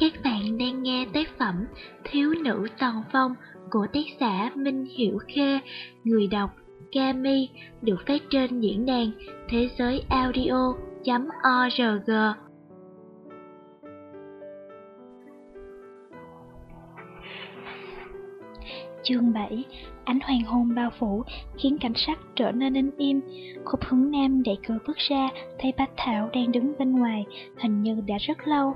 Các bạn đang nghe tác phẩm Thiếu nữ toàn phong của tác giả Minh Hiểu Khê, người đọc Kami được phát trên diễn đàn thế giới audio.org. Chương 7 Ánh hoàng hôn bao phủ khiến cảnh sắc trở nên yên im. Khúc hướng nam đẩy cửa bước ra, thấy Bách Thảo đang đứng bên ngoài, hình như đã rất lâu.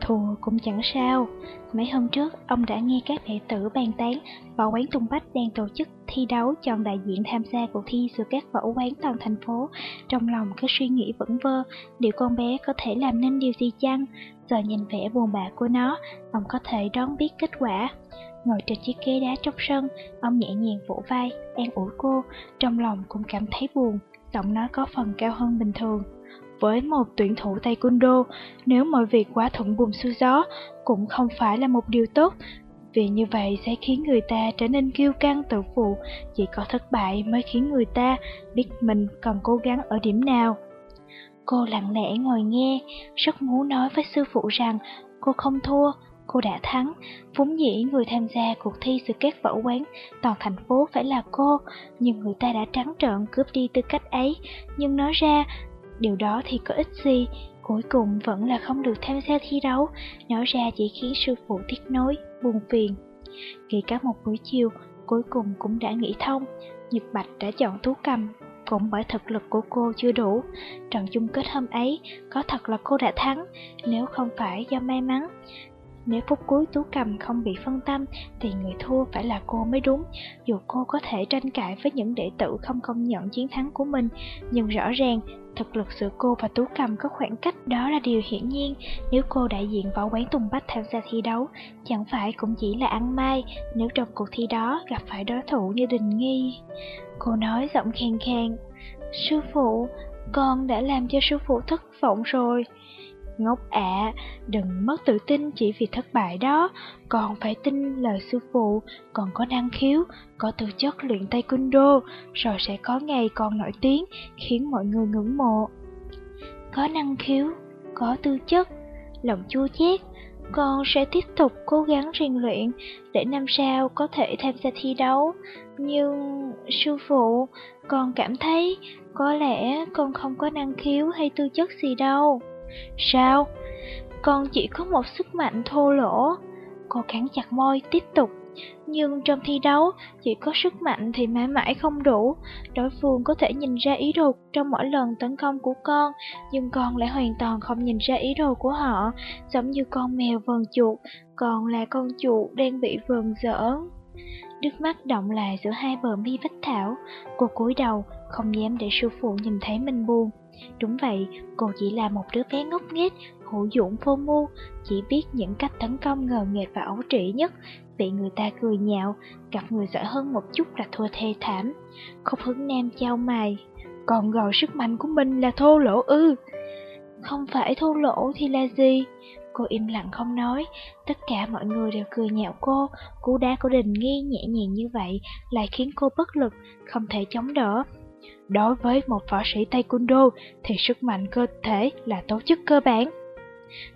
Thua cũng chẳng sao. Mấy hôm trước, ông đã nghe các đệ tử bàn tán võ quán Tùng Bách đang tổ chức thi đấu chọn đại diện tham gia cuộc thi giữa các võ quán toàn thành phố. Trong lòng cứ suy nghĩ vẩn vơ, liệu con bé có thể làm nên điều gì chăng? Giờ nhìn vẻ buồn bã của nó, ông có thể đoán biết kết quả. Ngồi trên chiếc ghế đá trong sân, ông nhẹ nhàng vỗ vai, an ủi cô, trong lòng cũng cảm thấy buồn, giọng nói có phần cao hơn bình thường. Với một tuyển thủ taekwondo, nếu mọi việc quá thuận buồm xuôi gió, cũng không phải là một điều tốt, vì như vậy sẽ khiến người ta trở nên kiêu căng tự phụ, chỉ có thất bại mới khiến người ta biết mình cần cố gắng ở điểm nào. Cô lặng lẽ ngồi nghe, rất muốn nói với sư phụ rằng cô không thua, cô đã thắng. Vốn dĩ người tham gia cuộc thi sự kết võ quán toàn thành phố phải là cô, nhưng người ta đã trắng trợn cướp đi tư cách ấy. Nhưng nói ra, điều đó thì có ích gì, cuối cùng vẫn là không được tham gia thi đấu, nói ra chỉ khiến sư phụ tiếc nối, buồn phiền. Nghỉ cả một buổi chiều, cuối cùng cũng đã nghĩ thông, Nhật Bạch đã chọn tú cầm, cũng bởi thực lực của cô chưa đủ. Trận chung kết hôm ấy, có thật là cô đã thắng, nếu không phải do may mắn. Nếu phút cuối Tú Cầm không bị phân tâm thì người thua phải là cô mới đúng. Dù cô có thể tranh cãi với những đệ tử không công nhận chiến thắng của mình, nhưng rõ ràng thực lực giữa cô và Tú Cầm có khoảng cách đó là điều hiển nhiên. Nếu cô đại diện võ quán Tùng Bách tham gia thi đấu, chẳng phải cũng chỉ là ăn mai nếu trong cuộc thi đó gặp phải đối thủ như Đình Nghi. Cô nói giọng khen khen, Sư phụ, con đã làm cho sư phụ thất vọng rồi. Ngốc ạ, đừng mất tự tin chỉ vì thất bại đó, còn phải tin lời sư phụ, còn có năng khiếu, có tư chất luyện taekwondo, rồi sẽ có ngày còn nổi tiếng, khiến mọi người ngưỡng mộ. Có năng khiếu, có tư chất, lòng chua chét, con sẽ tiếp tục cố gắng rèn luyện để năm sau có thể tham gia thi đấu. Nhưng sư phụ, con cảm thấy có lẽ con không có năng khiếu hay tư chất gì đâu. Sao? Con chỉ có một sức mạnh thô lỗ. Cô cắn chặt môi, tiếp tục. Nhưng trong thi đấu, chỉ có sức mạnh thì mãi mãi không đủ. Đối phương có thể nhìn ra ý đồ trong mỗi lần tấn công của con, nhưng con lại hoàn toàn không nhìn ra ý đồ của họ, giống như con mèo vờn chuột, còn là con chuột đang bị vờn dở. Nước mắt động lại giữa hai bờ mi vách thảo, cô cúi đầu, không dám để sư phụ nhìn thấy mình buồn. Đúng vậy, cô chỉ là một đứa bé ngốc nghếch, hữu dụng vô mưu, chỉ biết những cách tấn công ngờ nghệch và ấu trĩ nhất, bị người ta cười nhạo, gặp người giỏi hơn một chút là thua thê thảm. Khúc hứng nam trao mày, còn gọi sức mạnh của mình là thô lỗ ư. Không phải thô lỗ thì là gì? Cô im lặng không nói, tất cả mọi người đều cười nhạo cô, cú đá của đình nghi nhẹ nhàng như vậy lại khiến cô bất lực, không thể chống đỡ. Đối với một võ sĩ taekwondo thì sức mạnh cơ thể là tố chất cơ bản.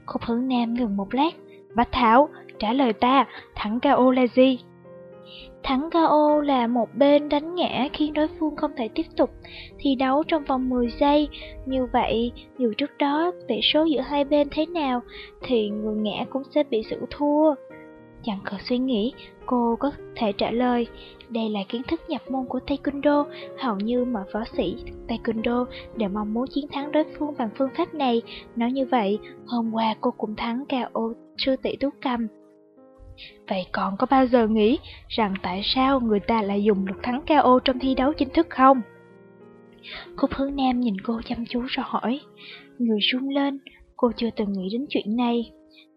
Khúc hướng nam ngừng một lát. Bách Thảo, trả lời ta, thắng KO là gì? Thắng KO là một bên đánh ngã khiến đối phương không thể tiếp tục thi đấu trong vòng 10 giây. Như vậy, dù trước đó tỷ số giữa hai bên thế nào, thì người ngã cũng sẽ bị xử thua. Chẳng cần suy nghĩ, cô có thể trả lời. Đây là kiến thức nhập môn của Taekwondo, hầu như mọi võ sĩ Taekwondo đều mong muốn chiến thắng đối phương bằng phương pháp này. Nói như vậy, hôm qua cô cũng thắng KO sư tỷ Tú Cầm. Vậy còn có bao giờ nghĩ rằng tại sao người ta lại dùng lực thắng KO trong thi đấu chính thức không? Khúc hướng nam nhìn cô chăm chú rồi hỏi. Người run lên, cô chưa từng nghĩ đến chuyện này.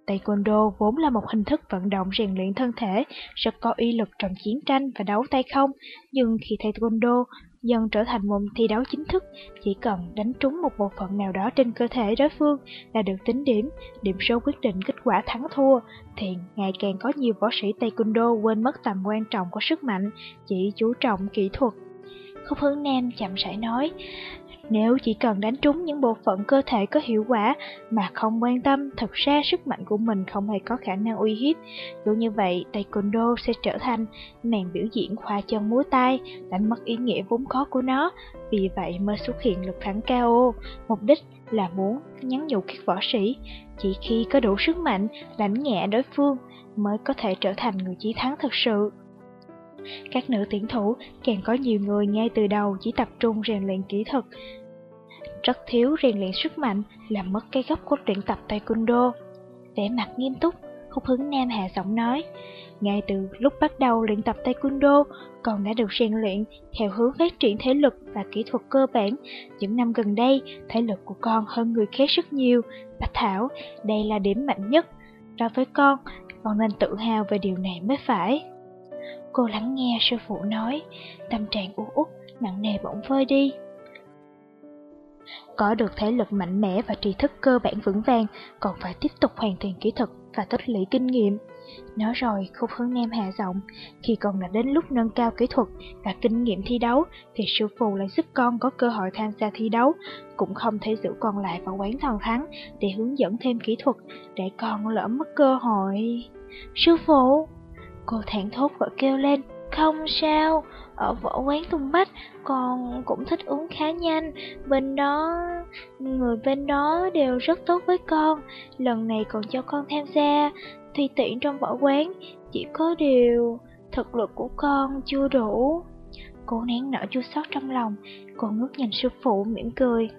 Taekwondo vốn là một hình thức vận động rèn luyện thân thể, rất có uy lực trong chiến tranh và đấu tay không, nhưng khi Taekwondo dần trở thành môn thi đấu chính thức, chỉ cần đánh trúng một bộ phận nào đó trên cơ thể đối phương là được tính điểm, điểm số quyết định kết quả thắng thua, thì ngày càng có nhiều võ sĩ Taekwondo quên mất tầm quan trọng của sức mạnh, chỉ chú trọng kỹ thuật. Khúc hướng Nam chậm rãi nói, nếu chỉ cần đánh trúng những bộ phận cơ thể có hiệu quả mà không quan tâm, thật ra sức mạnh của mình không hề có khả năng uy hiếp. Dù như vậy, Taekwondo sẽ trở thành màn biểu diễn khoa chân múa tay, đánh mất ý nghĩa vốn có của nó. Vì vậy mới xuất hiện lực thắng KO, mục đích là muốn nhắn nhủ các võ sĩ. Chỉ khi có đủ sức mạnh, đánh nhẹ đối phương mới có thể trở thành người chiến thắng thật sự. Các nữ tuyển thủ càng có nhiều người ngay từ đầu chỉ tập trung rèn luyện kỹ thuật, rất thiếu rèn luyện sức mạnh, làm mất cái gốc của luyện tập taekwondo. Vẻ mặt nghiêm túc, Khúc Hướng Nam hạ giọng nói, ngay từ lúc bắt đầu luyện tập taekwondo, con đã được rèn luyện theo hướng phát triển thể lực và kỹ thuật cơ bản. Những năm gần đây, thể lực của con hơn người khác rất nhiều. Bạch Thảo, đây là điểm mạnh nhất. Đối với con, con nên tự hào về điều này mới phải. Cô lắng nghe sư phụ nói, tâm trạng u uất, nặng nề bỗng vơi đi. Có được thể lực mạnh mẽ và tri thức cơ bản vững vàng, còn phải tiếp tục hoàn thiện kỹ thuật và tích lũy kinh nghiệm. Nói rồi, khúc hướng nam hạ giọng, khi còn đã đến lúc nâng cao kỹ thuật và kinh nghiệm thi đấu, thì sư phụ lại giúp con có cơ hội tham gia thi đấu, cũng không thể giữ con lại vào quán thần thắng để hướng dẫn thêm kỹ thuật, để con lỡ mất cơ hội. Sư phụ! Cô thản thốt và kêu lên, không sao, ở võ quán tung Bách con cũng thích uống khá nhanh, bên đó, người bên đó đều rất tốt với con, lần này còn cho con tham gia thi tuyển trong võ quán, chỉ có điều thực lực của con chưa đủ. Cô nén nở chua xót trong lòng, cô ngước nhìn sư phụ mỉm cười.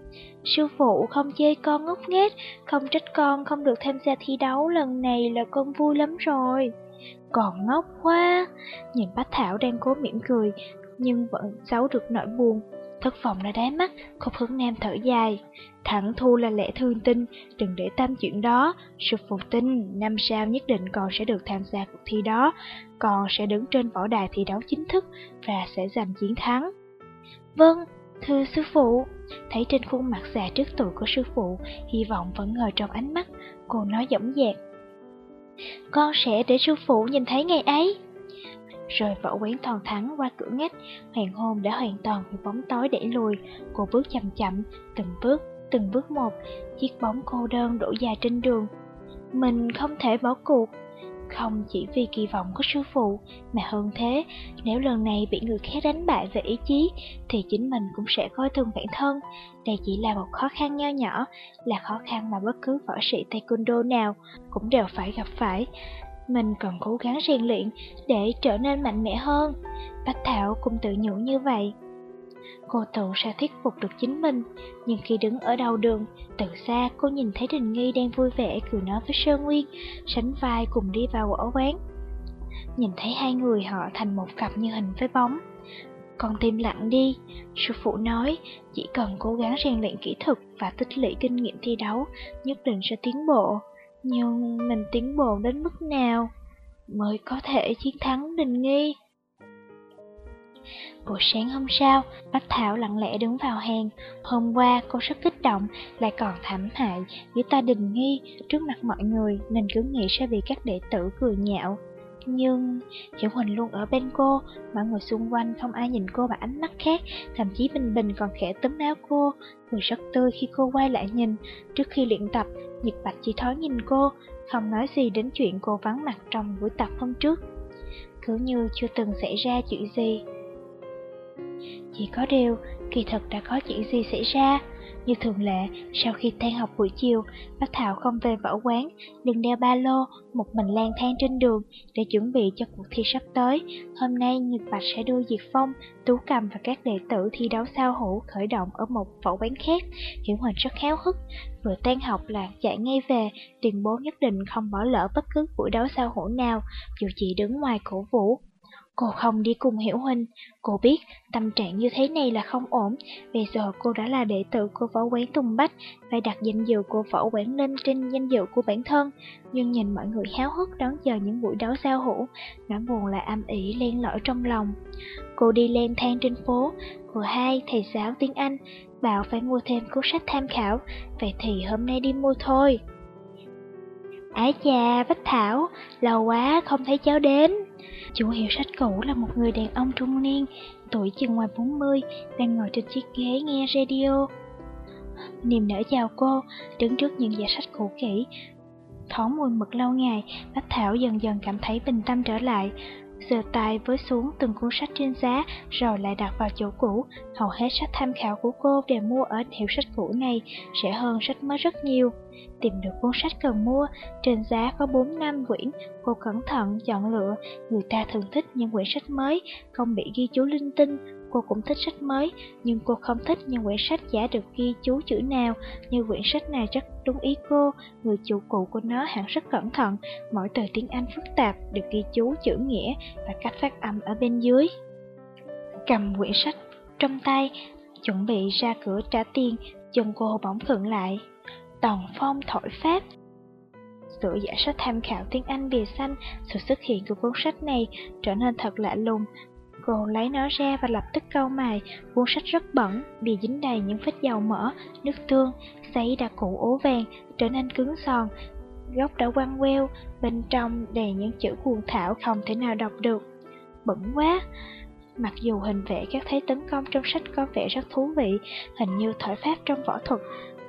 Sư phụ không chê con ngốc nghếch, không trách con không được tham gia thi đấu lần này là con vui lắm rồi. Còn ngốc quá, nhìn bách Thảo đang cố mỉm cười, nhưng vẫn giấu được nỗi buồn. Thất vọng đã đáy mắt, khúc hướng nam thở dài. Thẳng thu là lẽ thương tinh, đừng để tâm chuyện đó. Sư phụ tin, năm sau nhất định còn sẽ được tham gia cuộc thi đó. Còn sẽ đứng trên võ đài thi đấu chính thức và sẽ giành chiến thắng. Vâng, thưa sư phụ. Thấy trên khuôn mặt già trước tuổi của sư phụ, hy vọng vẫn ngờ trong ánh mắt. Cô nói dõng dạc. Con sẽ để sư phụ nhìn thấy ngày ấy. Rồi võ quán toàn thắng qua cửa ngách, hoàng hôn đã hoàn toàn bị bóng tối đẩy lùi. Cô bước chậm chậm, từng bước, từng bước một, chiếc bóng cô đơn đổ dài trên đường. Mình không thể bỏ cuộc, không chỉ vì kỳ vọng của sư phụ, mà hơn thế, nếu lần này bị người khác đánh bại về ý chí, thì chính mình cũng sẽ coi thường bản thân. Đây chỉ là một khó khăn nho nhỏ, là khó khăn mà bất cứ võ sĩ taekwondo nào cũng đều phải gặp phải. Mình cần cố gắng rèn luyện để trở nên mạnh mẽ hơn. Bách Thảo cũng tự nhủ như vậy. Cô tự sẽ thuyết phục được chính mình, nhưng khi đứng ở đầu đường, từ xa cô nhìn thấy Đình Nghi đang vui vẻ cười nói với Sơn Nguyên, sánh vai cùng đi vào ổ quán. Nhìn thấy hai người họ thành một cặp như hình với bóng. Con tim lặng đi, sư phụ nói, chỉ cần cố gắng rèn luyện kỹ thuật và tích lũy kinh nghiệm thi đấu, nhất định sẽ tiến bộ. Nhưng mình tiến bộ đến mức nào mới có thể chiến thắng Đình Nghi? Buổi sáng hôm sau, Bách Thảo lặng lẽ đứng vào hàng. Hôm qua cô rất kích động, lại còn thảm hại với ta đình nghi trước mặt mọi người nên cứ nghĩ sẽ bị các đệ tử cười nhạo. Nhưng Hiểu Huỳnh luôn ở bên cô, mọi người xung quanh không ai nhìn cô bằng ánh mắt khác, thậm chí Bình Bình còn khẽ túm áo cô, cười rất tươi khi cô quay lại nhìn. Trước khi luyện tập, Nhật Bạch chỉ thói nhìn cô, không nói gì đến chuyện cô vắng mặt trong buổi tập hôm trước. Cứ như chưa từng xảy ra chuyện gì. Chỉ có điều, kỳ thật đã có chuyện gì xảy ra. Như thường lệ, sau khi tan học buổi chiều, Bác Thảo không về võ quán, đừng đeo ba lô, một mình lang thang trên đường để chuẩn bị cho cuộc thi sắp tới. Hôm nay, Nhật Bạch sẽ đưa Diệt Phong, Tú Cầm và các đệ tử thi đấu sao hữu khởi động ở một võ quán khác. Hiểu Huỳnh rất khéo hức, vừa tan học là chạy ngay về, tuyên bố nhất định không bỏ lỡ bất cứ buổi đấu sao hữu nào, dù chỉ đứng ngoài cổ vũ. Cô không đi cùng Hiểu Huynh, cô biết tâm trạng như thế này là không ổn, bây giờ cô đã là đệ tử của võ quán Tùng Bách, phải đặt danh dự của võ quán lên trên danh dự của bản thân. Nhưng nhìn mọi người háo hức đón chờ những buổi đấu giao hữu, nỗi buồn lại âm ỉ len lỏi trong lòng. Cô đi lên thang trên phố, vừa hai thầy giáo tiếng Anh, bảo phải mua thêm cuốn sách tham khảo, vậy thì hôm nay đi mua thôi. Ái chà, Bách Thảo, lâu quá không thấy cháu đến. Chủ hiệu sách cũ là một người đàn ông trung niên, tuổi chừng ngoài 40, đang ngồi trên chiếc ghế nghe radio. Niềm nở chào cô, đứng trước những giả sách cũ kỹ. Thoáng mùi mực lâu ngày, Bách Thảo dần dần cảm thấy bình tâm trở lại. Giơ tay với xuống từng cuốn sách trên giá, rồi lại đặt vào chỗ cũ. Hầu hết sách tham khảo của cô đều mua ở hiệu sách cũ này, rẻ hơn sách mới rất nhiều. Tìm được cuốn sách cần mua, trên giá có 4 năm quyển, cô cẩn thận chọn lựa. Người ta thường thích những quyển sách mới, không bị ghi chú linh tinh, Cô cũng thích sách mới, nhưng cô không thích những quyển sách giả được ghi chú chữ nào, như quyển sách này rất đúng ý cô, người chủ cũ của nó hẳn rất cẩn thận, mỗi từ tiếng Anh phức tạp được ghi chú chữ nghĩa và cách phát âm ở bên dưới. Cầm quyển sách trong tay, chuẩn bị ra cửa trả tiền, chân cô bỗng khựng lại. Tòng phong thổi phát, Sửa giả sách tham khảo tiếng Anh bìa xanh, sự xuất hiện của cuốn sách này trở nên thật lạ lùng, Cô lấy nó ra và lập tức câu mày, cuốn sách rất bẩn, bị dính đầy những vết dầu mỡ, nước tương, giấy đã cũ ố vàng, trở nên cứng sòn góc đã quăng queo, bên trong đầy những chữ cuồng thảo không thể nào đọc được. Bẩn quá! Mặc dù hình vẽ các thế tấn công trong sách có vẻ rất thú vị, hình như thổi pháp trong võ thuật,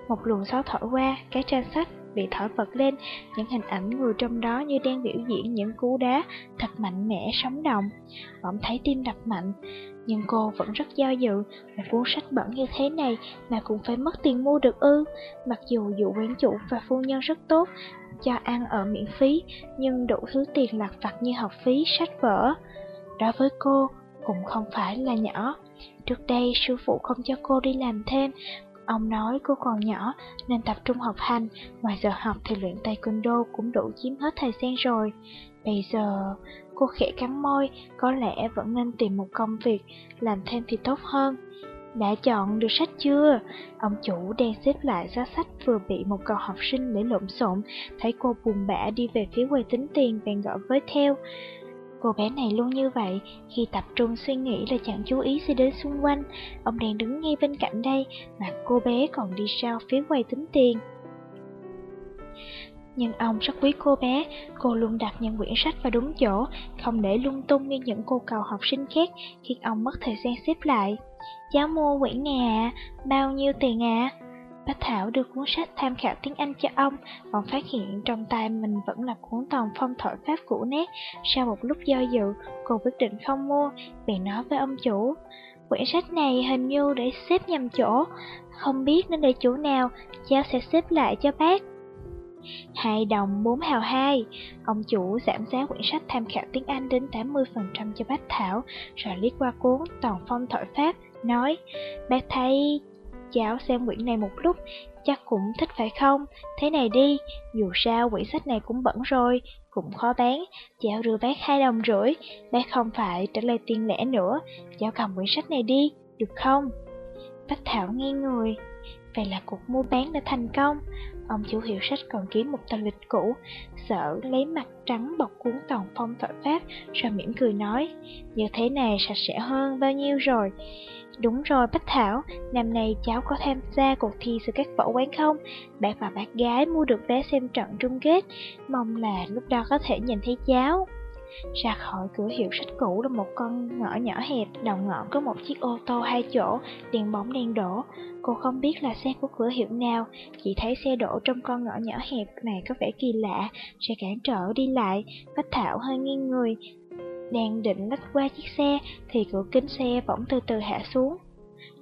một luồng gió thổi qua, cái trang sách bị thổi phật lên, những hình ảnh người trong đó như đang biểu diễn những cú đá thật mạnh mẽ, sống động. Bỗng thấy tim đập mạnh, nhưng cô vẫn rất do dự, một cuốn sách bẩn như thế này mà cũng phải mất tiền mua được ư. Mặc dù dụ quán chủ và phu nhân rất tốt, cho ăn ở miễn phí, nhưng đủ thứ tiền lặt vặt như học phí, sách vở. Đối với cô, cũng không phải là nhỏ. Trước đây, sư phụ không cho cô đi làm thêm, Ông nói cô còn nhỏ nên tập trung học hành, ngoài giờ học thì luyện taekwondo cũng đủ chiếm hết thời gian rồi. Bây giờ, cô khẽ cắn môi, có lẽ vẫn nên tìm một công việc, làm thêm thì tốt hơn. Đã chọn được sách chưa? Ông chủ đang xếp lại giá sách vừa bị một cậu học sinh để lộn xộn, thấy cô buồn bã đi về phía quầy tính tiền bèn gọi với theo. Cô bé này luôn như vậy, khi tập trung suy nghĩ là chẳng chú ý gì đến xung quanh. Ông đang đứng ngay bên cạnh đây, mà cô bé còn đi sau phía quầy tính tiền. Nhưng ông rất quý cô bé, cô luôn đặt những quyển sách vào đúng chỗ, không để lung tung như những cô cậu học sinh khác, khiến ông mất thời gian xếp lại. Cháu mua quyển nè bao nhiêu tiền à? Bách Thảo đưa cuốn sách tham khảo tiếng Anh cho ông, còn phát hiện trong tay mình vẫn là cuốn toàn phong thổi pháp cũ nét. Sau một lúc do dự, cô quyết định không mua, bèn nói với ông chủ. Quyển sách này hình như để xếp nhầm chỗ, không biết nên để chỗ nào, cháu sẽ xếp lại cho bác. Hai đồng bốn hào hai, ông chủ giảm giá quyển sách tham khảo tiếng Anh đến 80% cho bác Thảo, rồi liếc qua cuốn toàn phong thổi pháp, nói, bác thấy Cháu xem quyển này một lúc, chắc cũng thích phải không? Thế này đi, dù sao quyển sách này cũng bẩn rồi, cũng khó bán. Cháu đưa bác hai đồng rưỡi, bác không phải trả lời tiền lẻ nữa. Cháu cầm quyển sách này đi, được không? Bách Thảo nghe người. Vậy là cuộc mua bán đã thành công. Ông chủ hiệu sách còn kiếm một tờ lịch cũ, sợ lấy mặt trắng bọc cuốn toàn phong tội pháp, rồi mỉm cười nói, như thế này sạch sẽ hơn bao nhiêu rồi. Đúng rồi Bách Thảo, năm nay cháu có tham gia cuộc thi sự các võ quán không? Bạn và bác gái mua được vé xem trận chung kết, mong là lúc đó có thể nhìn thấy cháu. Ra khỏi cửa hiệu sách cũ là một con ngõ nhỏ hẹp, đầu ngõ có một chiếc ô tô hai chỗ, đèn bóng đèn đổ. Cô không biết là xe của cửa hiệu nào, chỉ thấy xe đổ trong con ngõ nhỏ hẹp này có vẻ kỳ lạ, sẽ cản trở đi lại. Bách Thảo hơi nghiêng người, đang định lách qua chiếc xe thì cửa kính xe bỗng từ từ hạ xuống.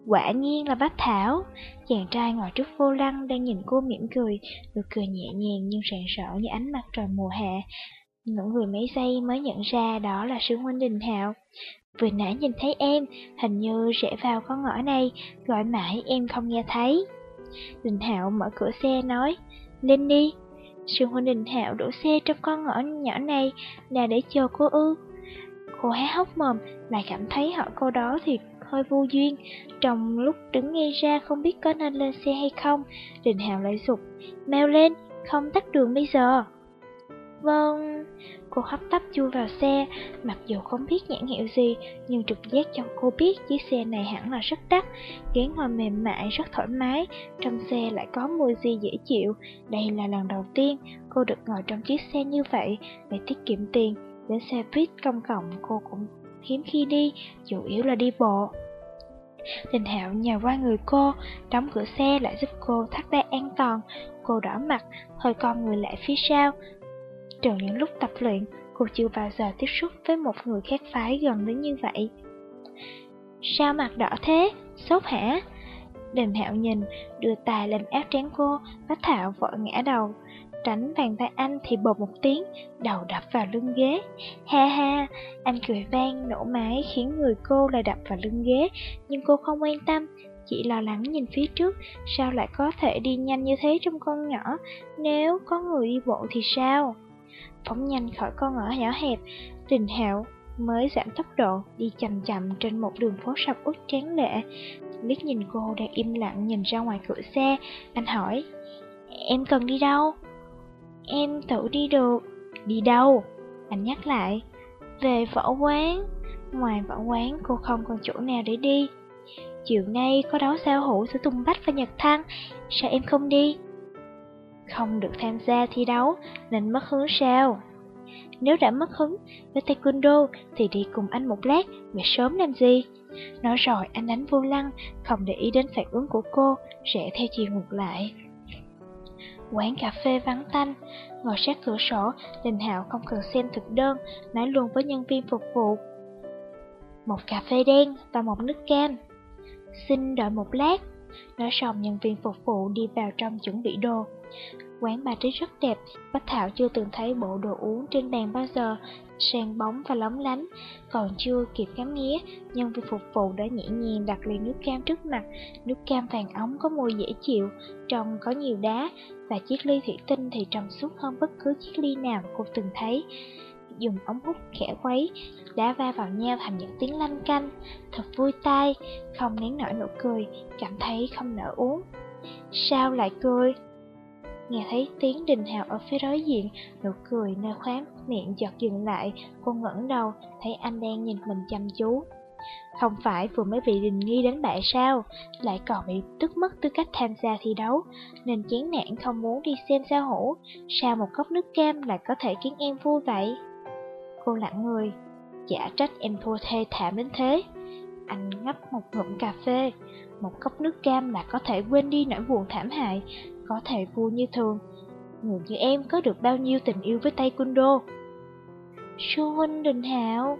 Quả nhiên là Bách Thảo, chàng trai ngồi trước vô lăng đang nhìn cô mỉm cười, nụ cười nhẹ nhàng nhưng rạng rỡ như ánh mặt trời mùa hạ. Những người mấy giây mới nhận ra đó là sư huynh Đình Hạo. Vừa nãy nhìn thấy em, hình như rẽ vào con ngõ này, gọi mãi em không nghe thấy. Đình Hạo mở cửa xe nói, lên đi. Sư huynh Đình Hạo đổ xe trong con ngõ nhỏ này là để chờ cô ư. Cô há hốc mồm, lại cảm thấy hỏi cô đó thì hơi vô duyên. Trong lúc đứng ngay ra không biết có nên lên xe hay không, Đình Hào lại sụp. Mèo lên, không tắt đường bây giờ. Vâng, cô hấp tấp chui vào xe, mặc dù không biết nhãn hiệu gì, nhưng trực giác cho cô biết chiếc xe này hẳn là rất đắt, ghế ngồi mềm mại, rất thoải mái, trong xe lại có mùi gì dễ chịu. Đây là lần đầu tiên cô được ngồi trong chiếc xe như vậy để tiết kiệm tiền, đến xe buýt công cộng cô cũng hiếm khi đi, chủ yếu là đi bộ. Đình Hạo nhào qua người cô, đóng cửa xe lại giúp cô thắt dây an toàn. Cô đỏ mặt, hơi con người lại phía sau. Trừ những lúc tập luyện, cô chưa bao giờ tiếp xúc với một người khác phái gần đến như vậy. Sao mặt đỏ thế? Sốt hả? Đình Hạo nhìn, đưa tay lên áp trán cô, Bách Thảo vội ngã đầu, tránh bàn tay anh thì bột một tiếng, đầu đập vào lưng ghế. Ha ha, anh cười vang nổ máy khiến người cô lại đập vào lưng ghế, nhưng cô không quan tâm, chỉ lo lắng nhìn phía trước, sao lại có thể đi nhanh như thế trong con nhỏ, nếu có người đi bộ thì sao? Phóng nhanh khỏi con ngõ nhỏ hẹp, tình Hạo mới giảm tốc độ, đi chậm chậm trên một đường phố sập út tráng lệ. Liếc nhìn cô đang im lặng nhìn ra ngoài cửa xe, anh hỏi, em cần đi đâu? Em tự đi được. Đi đâu? Anh nhắc lại. Về võ quán. Ngoài võ quán cô không còn chỗ nào để đi. Chiều nay có đấu sao hữu giữa Tùng Bách và Nhật Thăng. Sao em không đi? Không được tham gia thi đấu nên mất hứng sao? Nếu đã mất hứng với taekwondo thì đi cùng anh một lát, về sớm làm gì? Nói rồi anh đánh vô lăng, không để ý đến phản ứng của cô, rẽ theo chiều ngược lại. Quán cà phê vắng tanh, ngồi sát cửa sổ, Đình Hạo không cần xem thực đơn, nói luôn với nhân viên phục vụ. Một cà phê đen và một nước cam. Xin đợi một lát. Nói xong nhân viên phục vụ đi vào trong chuẩn bị đồ. Quán bà trí rất đẹp, Bách Thảo chưa từng thấy bộ đồ uống trên bàn bao giờ, sang bóng và lóng lánh. Còn chưa kịp ngắm nghía, nhân viên phục vụ đã nhẹ nhàng đặt ly nước cam trước mặt. Nước cam vàng ống có mùi dễ chịu, trong có nhiều đá, và chiếc ly thủy tinh thì trong suốt hơn bất cứ chiếc ly nào cô từng thấy. Dùng ống hút khẽ quấy, đá va vào nhau thành những tiếng lanh canh, thật vui tai, không nén nổi nụ cười, cảm thấy không nỡ uống. Sao lại cười? Nghe thấy tiếng đình hào ở phía đối diện, nụ cười nơi khóe miệng chợt dừng lại, cô ngẩng đầu, thấy anh đang nhìn mình chăm chú. Không phải vừa mới bị đình nghi đánh bại sao, lại còn bị tức mất tư cách tham gia thi đấu, nên chán nản không muốn đi xem sao hổ? sao một cốc nước cam lại có thể khiến em vui vậy? Cô lặng người, giả trách em thua thê thảm đến thế. Anh ngấp một ngụm cà phê, một cốc nước cam là có thể quên đi nỗi buồn thảm hại, có thể vui như thường. Người như em có được bao nhiêu tình yêu với Tay Kun Sư huynh Đình Hạo.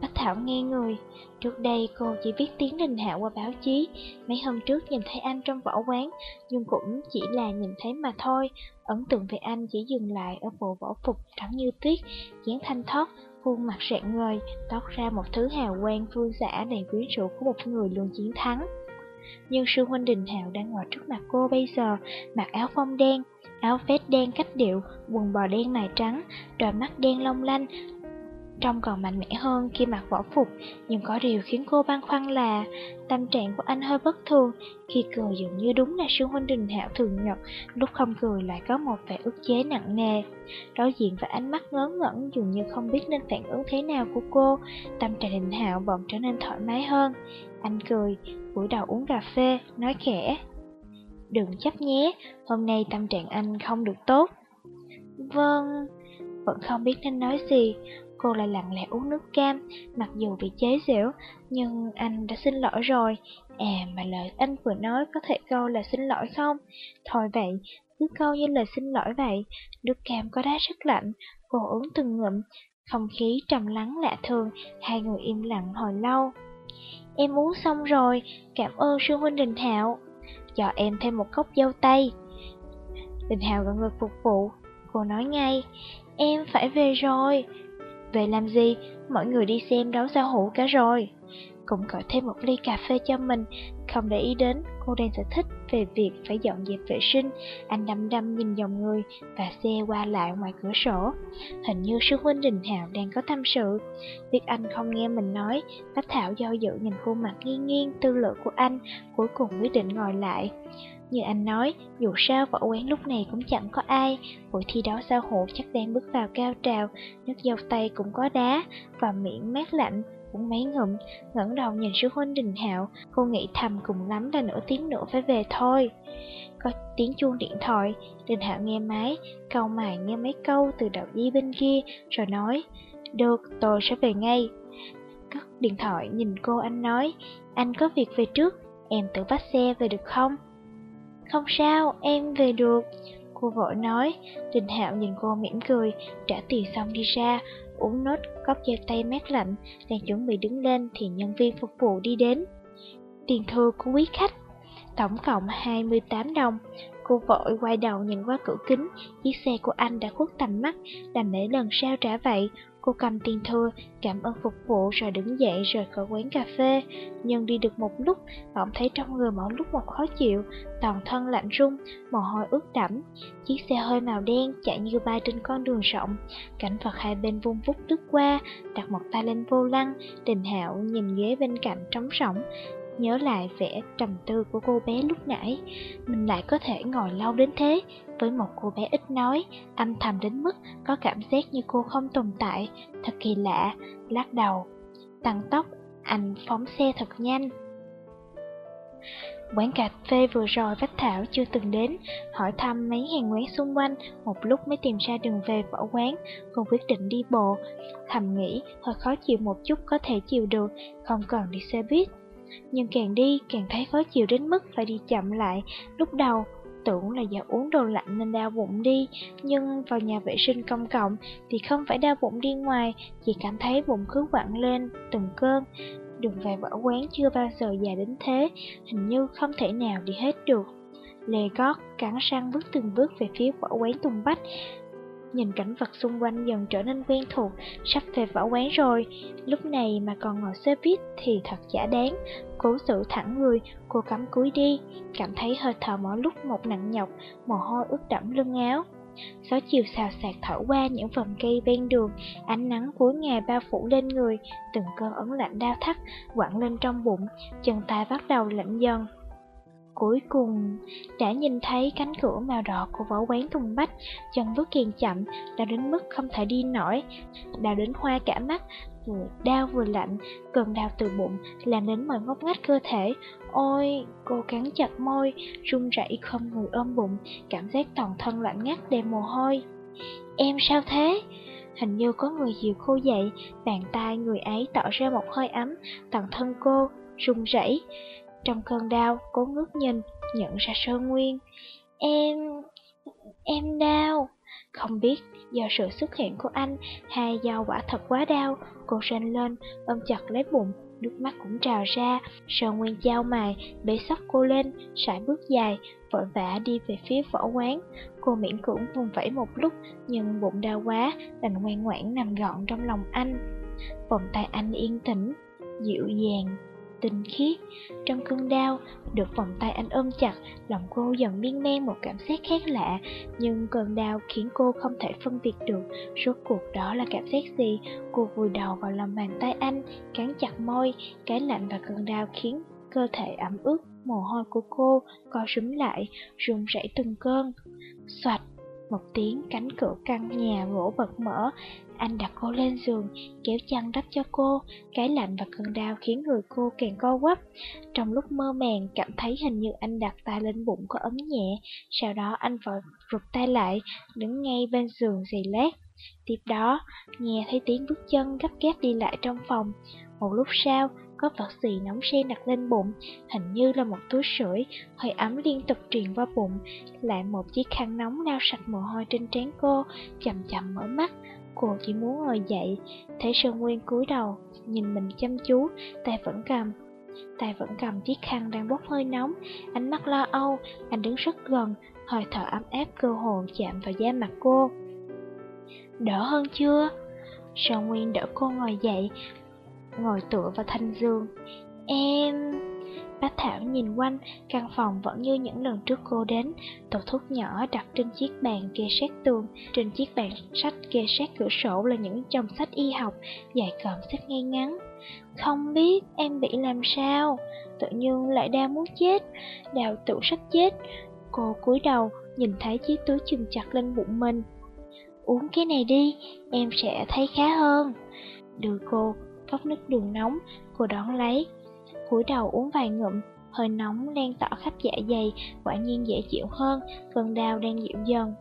Bách Thảo nghe người. Trước đây cô chỉ biết tiếng Đình Hạo qua báo chí. Mấy hôm trước nhìn thấy anh trong võ quán Nhưng cũng chỉ là nhìn thấy mà thôi. Ấn tượng về anh chỉ dừng lại ở bộ võ phục trắng như tuyết dáng thanh thoát, khuôn mặt rạng ngời Tóc ra một thứ hào quang phương giả đầy quyến rũ của một người luôn chiến thắng nhưng sư huynh Đình Hạo đang ngồi trước mặt cô bây giờ, mặc áo phông đen, áo vest đen cách điệu, quần bò đen mài trắng, đôi mắt đen long lanh, trông còn mạnh mẽ hơn khi mặc võ phục, nhưng có điều khiến cô băn khoăn là tâm trạng của anh hơi bất thường, khi cười dường như đúng là sư huynh Đình Hạo thường nhật, lúc không cười lại có một vẻ ức chế nặng nề. Đối diện với ánh mắt ngớ ngẩn dường như không biết nên phản ứng thế nào của cô, tâm trạng Đình Hạo bỗng trở nên thoải mái hơn. Anh cười, cúi đầu uống cà phê, nói khẽ. Đừng chấp nhé, hôm nay tâm trạng anh không được tốt. Vâng, vẫn không biết nên nói gì, cô lại lặng lẽ uống nước cam, mặc dù bị chế giễu, nhưng anh đã xin lỗi rồi. À mà lời anh vừa nói có thể câu là xin lỗi không? Thôi vậy, cứ câu như lời xin lỗi vậy. Nước cam có đá rất lạnh, cô uống từng ngụm, không khí trầm lắng lạ thường, hai người im lặng hồi lâu. Em uống xong rồi, cảm ơn sư huynh Đình Hạo. Cho em thêm một cốc dâu tây. Đình Hạo gật ngực phục vụ, cô nói ngay, em phải về rồi. Về làm gì? Mọi người đi xem đấu giao hữu cả rồi. cũng gọi thêm một ly cà phê cho mình, không để ý đến cô đang giải thích về việc phải dọn dẹp vệ sinh. Anh đăm đăm nhìn dòng người và xe qua lại ngoài cửa sổ. Hình như sư huynh Đình Hạo đang có tâm sự. Biết anh không nghe mình nói, Bách Thảo do dự nhìn khuôn mặt nghiêng nghiêng tư lự của anh, cuối cùng quyết định ngồi lại. Như anh nói, dù sao võ quán lúc này cũng chẳng có ai, buổi thi đấu sao hộ chắc đang bước vào cao trào, nước dâu tay cũng có đá, và miệng mát lạnh, cũng mấy ngụm, ngẩng đầu nhìn sư huynh Đình Hạo, cô nghĩ thầm cùng lắm là nửa tiếng nữa phải về thôi. Có tiếng chuông điện thoại, Đình Hạo nghe máy, câu mài nghe mấy câu từ đầu dây bên kia, rồi nói, được, tôi sẽ về ngay. Cất điện thoại nhìn cô anh nói, anh có việc về trước, em tự bắt xe về được không? Không sao, em về được. Cô vội nói, Đình Hạo nhìn cô mỉm cười, trả tiền xong đi ra, uống nốt cốc chai tay mát lạnh, đang chuẩn bị đứng lên thì nhân viên phục vụ đi đến. Tiền thưa của quý khách, tổng cộng 28 đồng. Cô vội quay đầu nhìn qua cửa kính, chiếc xe của anh đã khuất tầm mắt, đành để lần sau trả vậy. Cô cầm tiền thừa, cảm ơn phục vụ rồi đứng dậy rời khỏi quán cà phê. Nhưng đi được một lúc, bỗng thấy trong người mỗi lúc một khó chịu, toàn thân lạnh rung, mồ hôi ướt đẫm. Chiếc xe hơi màu đen chạy như bay trên con đường rộng, cảnh vật hai bên vung vút lướt qua, đặt một tay lên vô lăng, Đình Hạo nhìn ghế bên cạnh trống rỗng, nhớ lại vẻ trầm tư của cô bé lúc nãy. Mình lại có thể ngồi lâu đến thế, với một cô bé ít nói, âm thầm đến mức có cảm giác như cô không tồn tại, thật kỳ lạ, lắc đầu. Tăng tốc, anh phóng xe thật nhanh. Quán cà phê vừa rồi Vách Thảo chưa từng đến, hỏi thăm mấy hàng quán xung quanh, một lúc mới tìm ra đường về võ quán, cô quyết định đi bộ. Thầm nghĩ, hơi khó chịu một chút có thể chịu được, không cần đi xe buýt. Nhưng càng đi càng thấy khó chịu đến mức phải đi chậm lại, lúc đầu tưởng là do uống đồ lạnh nên đau bụng đi, nhưng vào nhà vệ sinh công cộng thì không phải đau bụng đi ngoài, chỉ cảm thấy bụng cứ quặn lên từng cơn. Đường về võ quán chưa bao giờ dài đến thế, hình như không thể nào đi hết được. Lê gót, cắn răng bước từng bước về phía võ quán Tùng Bách, Nhìn cảnh vật xung quanh dần trở nên quen thuộc, sắp về võ quán rồi. Lúc này mà còn ngồi xe buýt thì thật giả đáng. Cố sự thẳng người, cô cắm cúi đi, cảm thấy hơi thở mỗi lúc một nặng nhọc, mồ hôi ướt đẫm lưng áo. Gió chiều xào xạc thổi qua những vòng cây ven đường, ánh nắng cuối ngày bao phủ lên người, từng cơn ấn lạnh đau thắt, quặn lên trong bụng, chân tay bắt đầu lạnh dần. Cuối cùng, đã nhìn thấy cánh cửa màu đỏ của võ quán Tùng Bách, chân bước kiền chậm, đã đến mức không thể đi nổi, đào đến hoa cả mắt, vừa đau vừa lạnh, cơn đau từ bụng làm đến mọi ngóc ngách cơ thể. Ôi, cô cắn chặt môi, run rẩy không người ôm bụng, cảm giác toàn thân lạnh ngắt đầy mồ hôi. Em sao thế? Hình như có người dìu cô dậy, bàn tay người ấy tỏ ra một hơi ấm, toàn thân cô run rẩy. Trong cơn đau, cố ngước nhìn, nhận ra Sơn Nguyên. Em... em đau. Không biết do sự xuất hiện của anh hay do quả thật quá đau, cô rên lên, ôm chặt lấy bụng, nước mắt cũng trào ra. Sơn Nguyên trao mài, bế sóc cô lên, sải bước dài, vội vã đi về phía võ quán. Cô miễn cưỡng vùng vẫy một lúc, nhưng bụng đau quá, đành ngoan ngoãn nằm gọn trong lòng anh. Vòng tay anh yên tĩnh, dịu dàng, tinh khiết. Trong cơn đau, được vòng tay anh ôm chặt, lòng cô dần miên man một cảm giác khác lạ, nhưng cơn đau khiến cô không thể phân biệt được rốt cuộc đó là cảm giác gì. Cô vùi đầu vào lòng bàn tay anh, cắn chặt môi, cái lạnh và cơn đau khiến cơ thể ẩm ướt, mồ hôi của cô co rúm lại, run rẩy từng cơn. Soạt, một tiếng cánh cửa căn nhà gỗ bật mở, anh đặt cô lên giường, kéo chăn đắp cho cô, cái lạnh và cơn đau khiến người cô càng co quắp. Trong lúc mơ màng, cảm thấy hình như anh đặt tay lên bụng có ấm nhẹ, sau đó anh vội rụt tay lại, đứng ngay bên giường giày lát. Tiếp đó, nghe thấy tiếng bước chân gấp gáp đi lại trong phòng. Một lúc sau, có vật gì nóng sen đặt lên bụng, hình như là một túi sưởi, hơi ấm liên tục truyền qua bụng, lại một chiếc khăn nóng lau sạch mồ hôi trên trán cô, chậm chậm mở mắt, Cô chỉ muốn ngồi dậy, thấy Sơn Nguyên cúi đầu, nhìn mình chăm chú, tay vẫn cầm. Tay vẫn cầm chiếc khăn đang bốc hơi nóng, ánh mắt lo âu, anh đứng rất gần, hơi thở ấm áp cơ hồ chạm vào da mặt cô. Đỡ hơn chưa? Sơn Nguyên đỡ cô ngồi dậy, ngồi tựa vào thanh giường. Em... Bác Thảo nhìn quanh, căn phòng vẫn như những lần trước cô đến. Tổ thuốc nhỏ đặt trên chiếc bàn kê sát tường, trên chiếc bàn sách kê sát cửa sổ là những chồng sách y học, dài cộm xếp ngay ngắn. Không biết em bị làm sao, tự nhiên lại đang muốn chết, đào tủ sách chết. Cô cúi đầu, nhìn thấy chiếc túi chùm chặt lên bụng mình. Uống cái này đi, em sẽ thấy khá hơn. Đưa cô cốc nước đường nóng, cô đón lấy, cúi đầu uống vài ngụm, hơi nóng len tỏ khắp dạ dày, quả nhiên dễ chịu hơn, cơn đau đang dịu dần.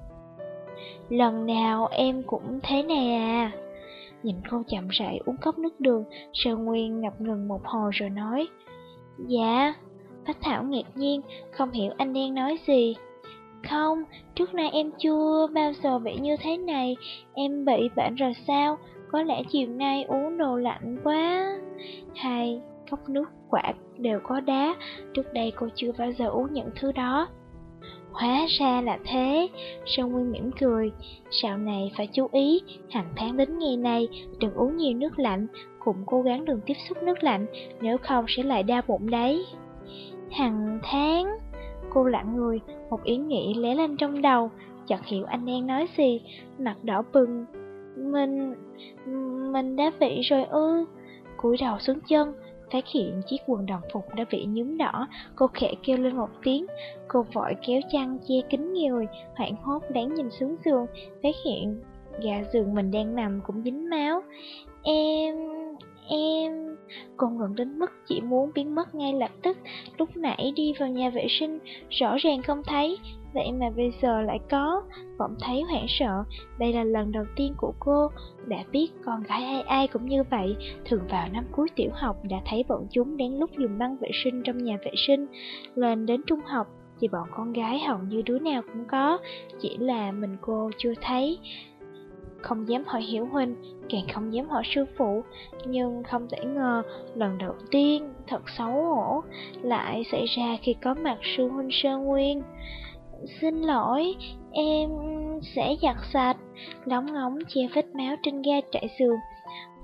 Lần nào em cũng thế này à. Nhìn cô chậm rãi uống cốc nước đường, Sơn Nguyên ngập ngừng một hồi rồi nói. Dạ, Bách Thảo ngạc nhiên, không hiểu anh đang nói gì. Không, trước nay em chưa bao giờ bị như thế này, em bị bệnh rồi sao? Có lẽ chiều nay uống đồ lạnh quá. Hay, cốc nước quả đều có đá, trước đây cô chưa bao giờ uống những thứ đó. Hóa ra là thế, Sơn Nguyên mỉm cười, sau này phải chú ý, hàng tháng đến ngày này, đừng uống nhiều nước lạnh, cũng cố gắng đừng tiếp xúc nước lạnh, nếu không sẽ lại đau bụng đấy. Hàng tháng, cô lặng người, một ý nghĩ lé lên trong đầu, chợt hiểu anh đang nói gì, mặt đỏ bừng. Mình, mình đã bị rồi ư, cúi đầu xuống chân, Phát hiện chiếc quần đồng phục đã bị nhúm đỏ, cô khẽ kêu lên một tiếng. Cô vội kéo chăn che kín người, hoảng hốt đáng nhìn xuống giường, phát hiện gà giường mình đang nằm cũng dính máu. Em em... còn gần đến mức chỉ muốn biến mất ngay lập tức, lúc nãy đi vào nhà vệ sinh, rõ ràng không thấy, vậy mà bây giờ lại có, bỗng thấy hoảng sợ, đây là lần đầu tiên của cô, đã biết con gái ai ai cũng như vậy, thường vào năm cuối tiểu học đã thấy bọn chúng đến lúc dùng băng vệ sinh trong nhà vệ sinh, lên đến trung học thì bọn con gái hầu như đứa nào cũng có, chỉ là mình cô chưa thấy. Không dám hỏi Hiểu Huynh, càng không dám hỏi sư phụ, nhưng không thể ngờ lần đầu tiên thật xấu hổ lại xảy ra khi có mặt sư Huynh Sơn Nguyên. Xin lỗi, em sẽ giặt sạch, lóng ngóng che vết máu trên ga trải giường.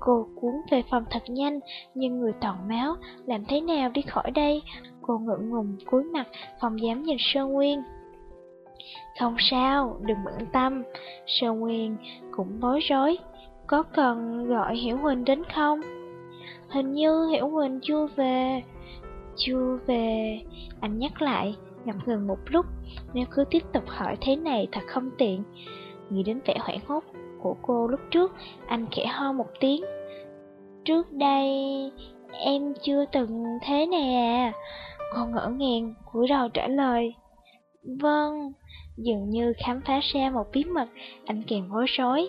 Cô cuốn về phòng thật nhanh, nhưng người toàn máu, làm thế nào đi khỏi đây? Cô ngượng ngùng cúi mặt, không dám nhìn Sơn Nguyên. Không sao, đừng bận tâm, Sơ Nguyên cũng bối rối. Có cần gọi Hiểu Huỳnh đến không? Hình như Hiểu Huỳnh chưa về. Chưa về, anh nhắc lại, ngập ngừng một lúc, nếu cứ tiếp tục hỏi thế này thật không tiện. Nghĩ đến vẻ hoảng hốt của cô lúc trước, anh khẽ ho một tiếng. Trước đây, em chưa từng thế này à? Cô ngỡ ngàng, cúi đầu trả lời. Vâng, dường như khám phá ra một bí mật, anh càng bối rối.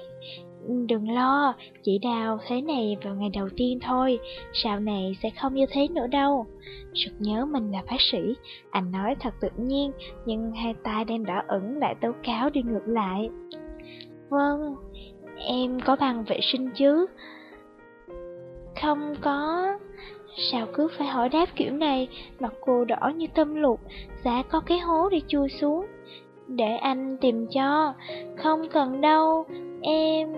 Đừng lo, chỉ đào thế này vào ngày đầu tiên thôi, sau này sẽ không như thế nữa đâu. Sực nhớ mình là bác sĩ, anh nói thật tự nhiên, nhưng hai tay đang đỏ ửng lại tố cáo đi ngược lại. Vâng, em có bằng vệ sinh chứ? Không có. Sao cứ phải hỏi đáp kiểu này, mặt cô đỏ như tâm lục, giá có cái hố để chui xuống. Để anh tìm cho, không cần đâu, em...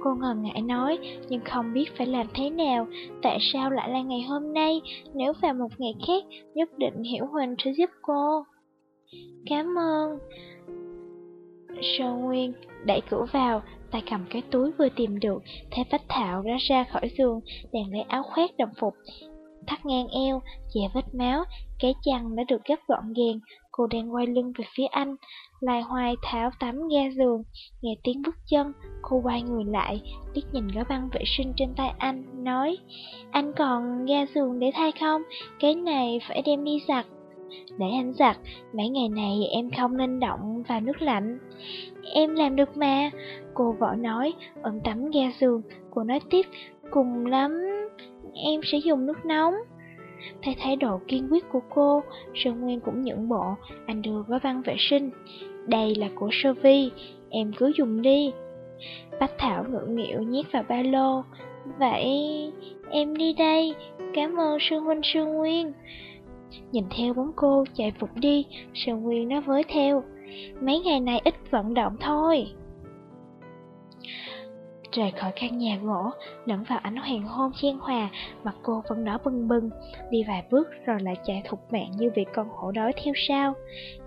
Cô ngần ngại nói, nhưng không biết phải làm thế nào, tại sao lại là ngày hôm nay, nếu vào một ngày khác, nhất định Hiểu Huỳnh sẽ giúp cô. Cảm ơn. Sơ Nguyên đẩy cửa vào, tay cầm cái túi vừa tìm được, thấy Bách Thảo đã ra khỏi giường, đang lấy áo khoác đồng phục, thắt ngang eo, che vết máu, cái chăn đã được gấp gọn gàng, cô đang quay lưng về phía anh, lại hoài tháo tắm ga giường, nghe tiếng bước chân, cô quay người lại, liếc nhìn gói băng vệ sinh trên tay anh, nói, anh còn ga giường để thay không? Cái này phải đem đi giặt. Để anh giặt, mấy ngày này em không nên động vào nước lạnh. Em làm được mà, cô vợ nói, ẩn tắm ga giường, cô nói tiếp, cùng lắm, em sẽ dùng nước nóng. Thấy thái độ kiên quyết của cô, Sơn Nguyên cũng nhượng bộ, anh đưa gói văn vệ sinh. Đây là của Sơ Vi, em cứ dùng đi. Bách Thảo ngượng nghịu nhét vào ba lô. Vậy em đi đây, cảm ơn Sơn Huynh Sơn Nguyên. Nhìn theo bóng cô chạy vụt đi, Sơn Nguyên nói với theo. Mấy ngày này ít vận động thôi. Rời khỏi căn nhà gỗ, lẫn vào ánh hoàng hôn chen hòa, mặt cô vẫn đỏ bừng bừng, đi vài bước rồi lại chạy thục mạng như việc con hổ đói theo sau.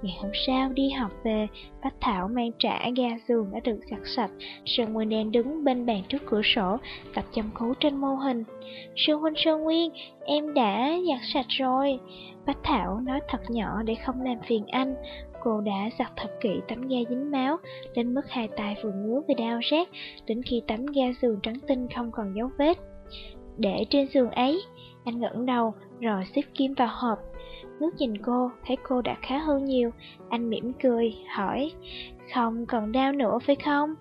Ngày hôm sau đi học về, Bách Thảo mang trả ga giường đã được giặt sạch, Sơn Nguyên đang đứng bên bàn trước cửa sổ, tập chăm cứu trên mô hình. Sơn Huynh Sơn Nguyên, em đã giặt sạch rồi. Bách Thảo nói thật nhỏ để không làm phiền anh, Cô đã giặt thật kỹ tấm ga dính máu, đến mức hai tay vừa ngứa vì đau rát, đến khi tấm ga giường trắng tinh không còn dấu vết. Để trên giường ấy, anh ngẩng đầu rồi xếp kim vào hộp. Ngước nhìn cô, thấy cô đã khá hơn nhiều, anh mỉm cười, hỏi, không còn đau nữa phải không?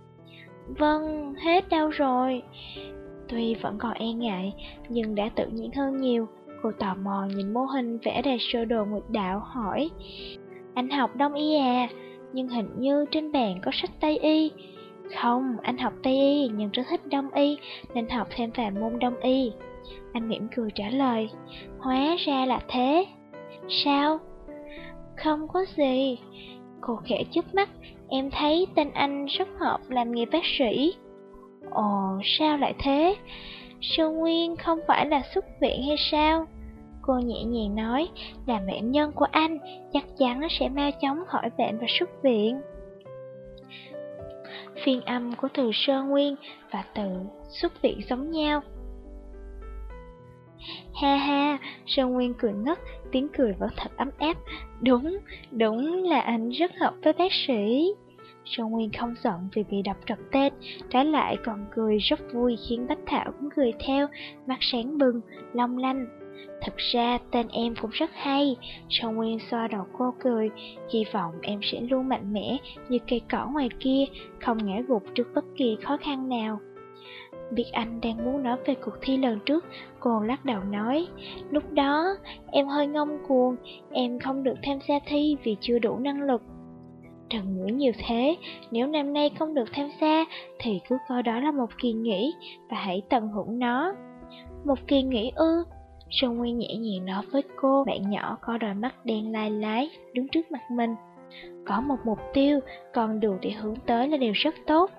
Vâng, hết đau rồi. Tuy vẫn còn e ngại, nhưng đã tự nhiên hơn nhiều. Cô tò mò nhìn mô hình vẽ đầy sơ đồ nguyệt đạo hỏi anh học đông y à, nhưng hình như trên bàn có sách Tây y. Không, anh học Tây y nhưng rất thích đông y nên học thêm vài môn đông y. Anh mỉm cười trả lời, hóa ra là thế. Sao? Không có gì. Cô khẽ chớp mắt, em thấy tên anh rất hợp làm nghề bác sĩ. Ồ, sao lại thế? Sơn Nguyên không phải là xuất viện hay sao? Cô nhẹ nhàng nói, là bệnh nhân của anh, chắc chắn sẽ mau chóng khỏi bệnh và xuất viện. Phiên âm của từ Sơn Nguyên và từ xuất viện giống nhau. Ha ha, Sơn Nguyên cười ngất, tiếng cười vẫn thật ấm áp. Đúng, đúng là anh rất hợp với bác sĩ. Sơn Nguyên không giận vì bị đập trật tên, trái lại còn cười rất vui khiến Bách Thảo cũng cười theo, mắt sáng bừng, long lanh. Thật ra tên em cũng rất hay. Song Nguyên xoa đầu cô cười Hy vọng em sẽ luôn mạnh mẽ Như cây cỏ ngoài kia Không ngã gục trước bất kỳ khó khăn nào. Biết anh đang muốn nói về cuộc thi lần trước Cô lắc đầu nói Lúc đó em hơi ngông cuồng Em không được tham gia thi vì chưa đủ năng lực. Trần nghĩ nhiều thế, nếu năm nay không được tham gia thì cứ coi đó là một kỳ nghỉ và hãy tận hưởng nó. Một kỳ nghỉ ư, Sơn Nguyên nhẹ nhàng nói với cô, bạn nhỏ có đôi mắt đen lai lái, đứng trước mặt mình. Có một mục tiêu, còn đường để hướng tới là điều rất tốt,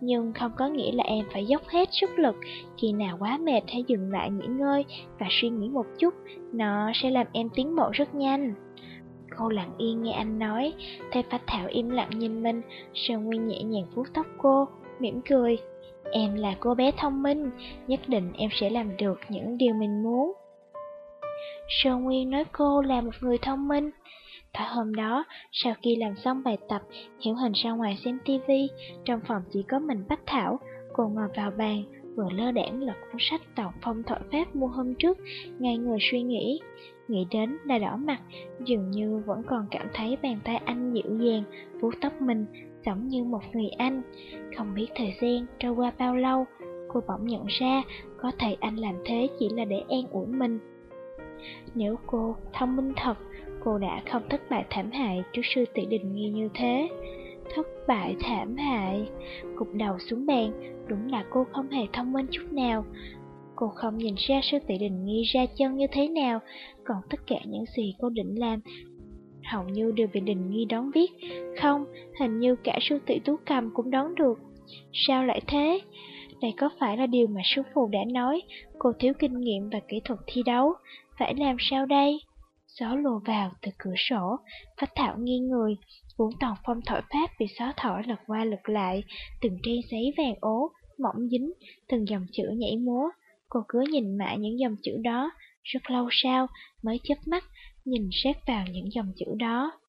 nhưng không có nghĩa là em phải dốc hết sức lực. Khi nào quá mệt hãy dừng lại nghỉ ngơi và suy nghĩ một chút, nó sẽ làm em tiến bộ rất nhanh. Cô lặng yên nghe anh nói, thấy Phát Thảo im lặng nhìn mình, Sơn Nguyên nhẹ nhàng vuốt tóc cô, mỉm cười. Em là cô bé thông minh, nhất định em sẽ làm được những điều mình muốn. Sơn Nguyên nói cô là một người thông minh. Tại hôm đó, sau khi làm xong bài tập, Hiểu Hình ra ngoài xem tivi, trong phòng chỉ có mình Bách Thảo, cô ngồi vào bàn, vừa lơ đãng lật cuốn sách tàu phong thổi pháp mua hôm trước, ngay người suy nghĩ. Nghĩ đến là đỏ mặt, dường như vẫn còn cảm thấy bàn tay anh dịu dàng, vuốt tóc mình, giống như một người anh. Không biết thời gian trôi qua bao lâu, cô bỗng nhận ra có thể anh làm thế chỉ là để an ủi mình. Nếu cô thông minh thật, cô đã không thất bại thảm hại trước sư tỷ đình nghi như thế. Thất bại thảm hại, cục đầu xuống bàn, đúng là cô không hề thông minh chút nào. Cô không nhìn ra sư tỷ đình nghi ra chân như thế nào, còn tất cả những gì cô định làm hầu như đều bị đình nghi đón biết. Không, hình như cả sư tỷ tú cầm cũng đón được. Sao lại thế? Đây có phải là điều mà sư phụ đã nói, cô thiếu kinh nghiệm và kỹ thuật thi đấu, phải làm sao đây? Gió lùa vào từ cửa sổ, Phách Thảo nghiêng người, vốn toàn phong thổi phát bị gió thổi lật qua lật lại, từng trang giấy vàng ố, mỏng dính, từng dòng chữ nhảy múa. Cô cứ nhìn mãi những dòng chữ đó, rất lâu sau mới chớp mắt, nhìn xét vào những dòng chữ đó.